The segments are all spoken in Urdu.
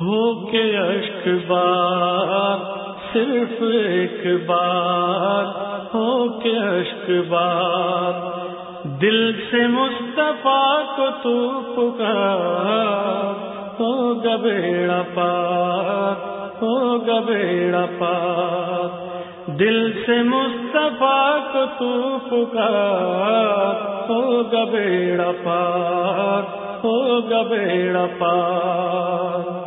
ہو کے اشک بار، صرف ایک بار، ہو کے اشک بار۔ دل سے مصطفیٰ کو تو پکار، ہو گبیڑا پار، ہو گبیڑا پار۔ دل سے مصطفیٰ کو تو پکار، ہو گبیڑا پار، ہو گبیڑا پار۔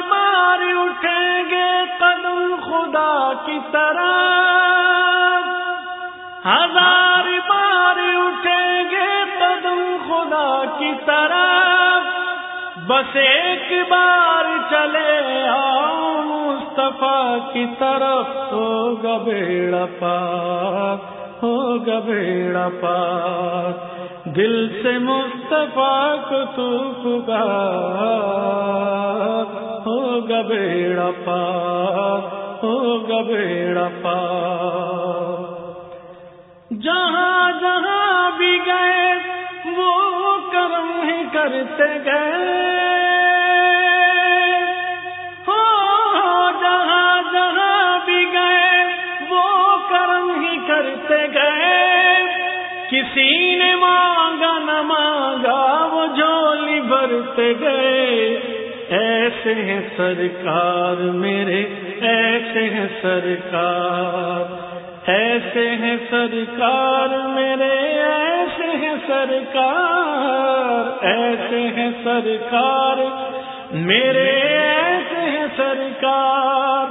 بار اٹھیں گے قدم خدا کی طرح ہزار بار اٹھیں گے قدم خدا کی طرح بس ایک بار چلے آؤ مصطفیٰ کی طرف۔ ہو گبیڑا پار ہو گبیڑا پار دل سے مصطفیٰ کو تو پکار ہو گبیڑا پا، ہو گبیڑا پا۔ جہاں جہاں بھی گئے، وہ کرم ہی کرتے گئے۔ ہو جہاں جہاں بھی گئے، وہ کرم ہی کرتے گئے۔ کسی نے مانگا، نہ مانگا، وہ جھولی بھرتے گئے۔ ایسے ہیں سرکار میرے، ایسے ہیں سرکار، ایسے ہیں سرکار میرے، ایسے ہیں سرکار، ایسے ہیں سرکار میرے، ایسے ہیں سرکار،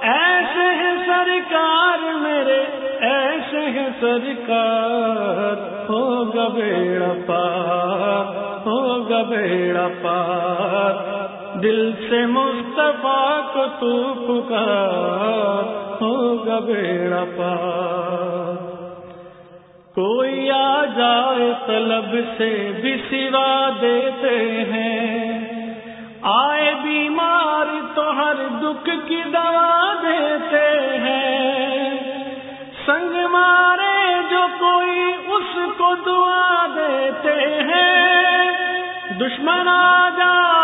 ایسے ہیں سرکار میرے، ایسے ہیں سرکار۔ ہو گبیڑا پار، ہو گبیڑا پار۔ دل سے مصطفیٰ کو تو پکار ہو گبیڑا پار۔ کوئی آ جائے طلب سے بھی سوا دیتے ہیں۔ آئے بیمار تو ہر دکھ کی دوا دیتے ہیں۔ سنگ مارے جو کوئی اس کو دعا دیتے ہیں۔ دشمن آ جائے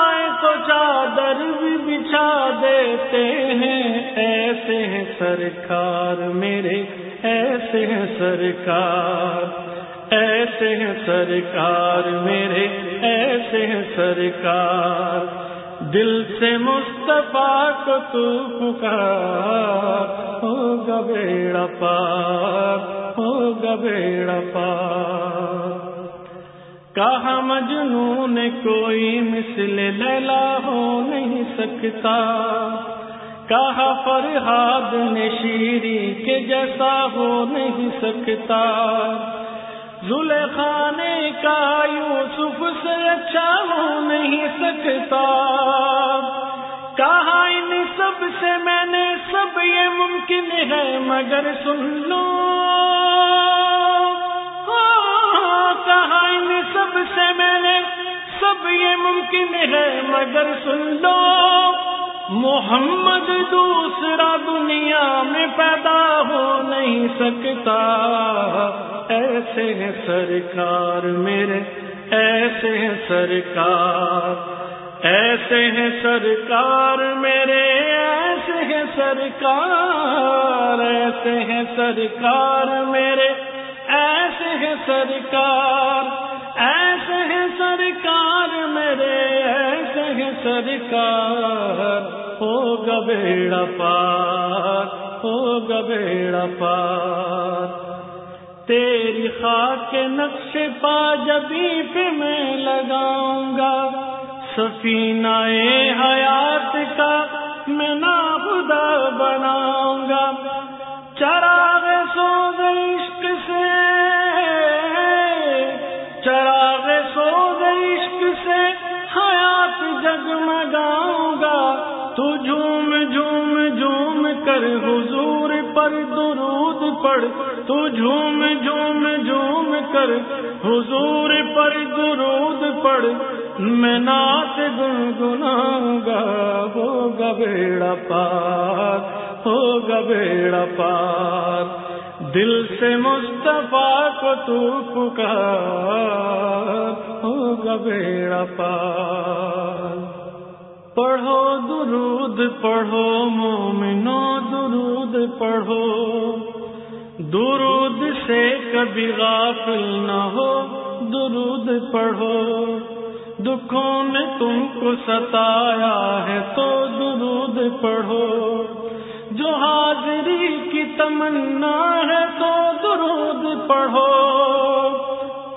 بچھا دیتے ہیں ایسے ہیں سرکار میرے، ایسے ہیں سرکار، ایسے ہیں سرکار میرے، ایسے ہیں سرکار۔ دل سے مصطفیٰ کو تو پکار ہو گبیڑا پار ہو گبیڑا پار کہا مجنون کوئی مثل لیلا ہو نہیں سکتا۔ کہا فرحاد نے شیری کے جیسا ہو نہیں سکتا۔ خانے کا یوسف سے اچھا ہو نہیں سکتا۔ کہا ان سب سے میں نے سب یہ ممکن ہے، مگر سن لو۔ ان سب سے میں نے سب یہ ممکن ہے، مگر سن لو، محمد دوسرا دنیا میں پیدا ہو نہیں سکتا۔ ایسے ہیں سرکار میرے، ایسے ہیں سرکار، ایسے ہیں سرکار میرے، ایسے ہیں سرکار، ایسے ہیں سرکار میرے، ایسے ہیں سرکار۔ سرکار ہو گبیڑا پار ہو گبیڑا پار۔ تیری خاک نقش پا جبی پہ میں لگاؤں گا۔ سفینہ حیات کا میں نا خدا بناؤں گا۔ چراغ سو عشق سے جگمگاؤں گا، تو جھوم جھوم جھوم کر حضور پر درود پڑھ۔ تو جھوم جھوم جھوم کر حضور پر درود پڑھ۔ میں نات گنگناؤں گا ہو گبیڑا پار ہو گبیڑا پار۔ دل سے مصطفیٰ کو تو پکار ہو گبیڑا پار۔ پڑھو درود، پڑھو مومنو درود پڑھو۔ درود سے کبھی غافل نہ ہو، درود پڑھو۔ دکھوں نے تم کو ستایا ہے تو درود پڑھو۔ جو حاضری کی تمنا ہے تو درود پڑھو۔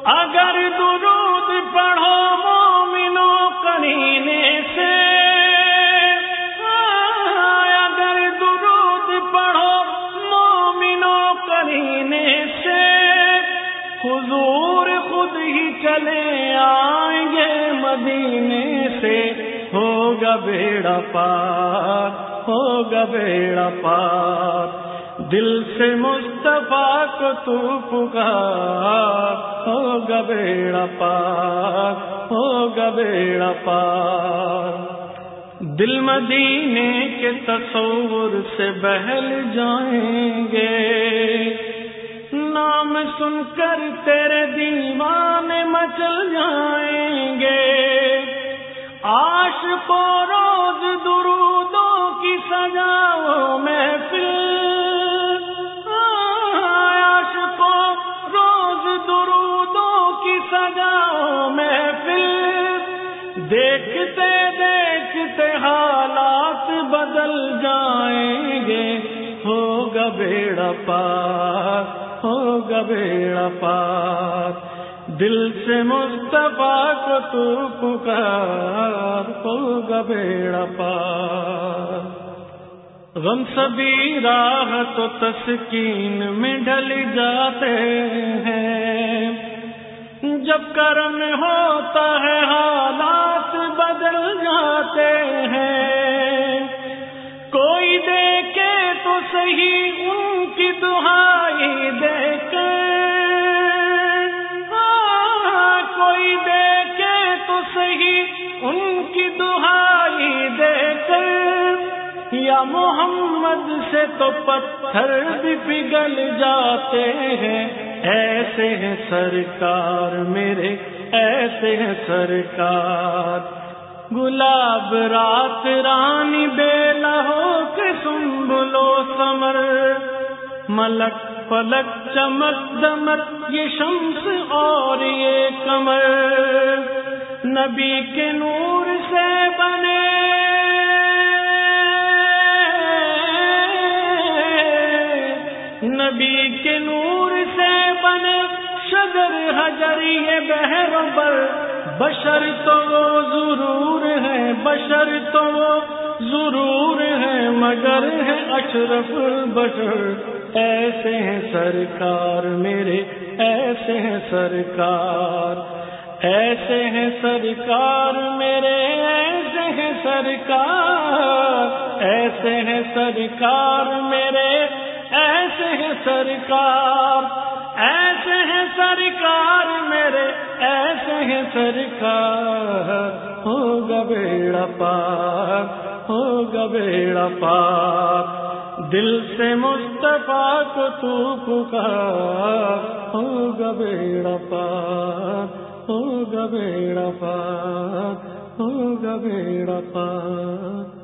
اگر درود پڑھو مومنو کرینے سے اگر درود پڑھو مومنو کرینے سے، حضور خود ہی چلے آئیں گے مدینے سے، ہوگا بیڑا پار۔ ہوگا بیڑا پار۔ دل سے مصطفیٰ کو تو پکار۔ ہو گبیڑا پار۔ ہو گبیڑا پار۔ دل مدینے کے تصور سے بہل جائیں گے۔ نام سن کر تیرے دیوان مچل جائیں گے۔ آش کو روز درودوں سجاؤ میں پیشو روز درو کی سجاؤ میں پھر دیکھتے دیکھتے حالات بدل جائیں گے۔ ہوگا بیڑا پار ہوگا بیڑا پار دل سے مصطفیٰ کو تو پکار، ہوگا بیڑا پار غم سبھی راہ تو تسکین میں ڈھل جاتے ہیں۔ جب کرم ہوتا ہے حالات بدل جاتے ہیں۔ کوئی دیکھے تو صحیح ان کی دہائی دیکھے۔ ہاں، کوئی دیکھے تو صحیح ان کی دہائی دیکھے۔ یا محمد سے تو پتھر بھی پگھل جاتے ہیں۔ ایسے ہیں سرکار میرے، ایسے ہیں سرکار۔ گلاب رات رانی بیلا ہو کے سنبلو سمر۔ ملک پلک چمک دمک، یہ شمس اور یہ کمر نبی کے نور سے بنے نبی کے نور سے بنے شجر حجر، یہ بہر بر بشر تو وہ ضرور ہے، بشر تو وہ ضرور ہے، مگر ہے اشرف البشر۔ ایسے ہیں سرکار میرے، ایسے ہیں سرکار۔ ایسے ہیں سرکار میرے، ایسے ہیں سرکار۔ ایسے ہیں سرکار میرے ایسے ہیں سرکار، ایسے ہیں سرکار میرے، ایسے ہیں سرکار ہو گبیڑا پار ہو گبیڑا پار دل سے مصطفیٰ کو تو پکار ہو گبیڑا پار ہو گبیڑا پار ہو گبیڑا پار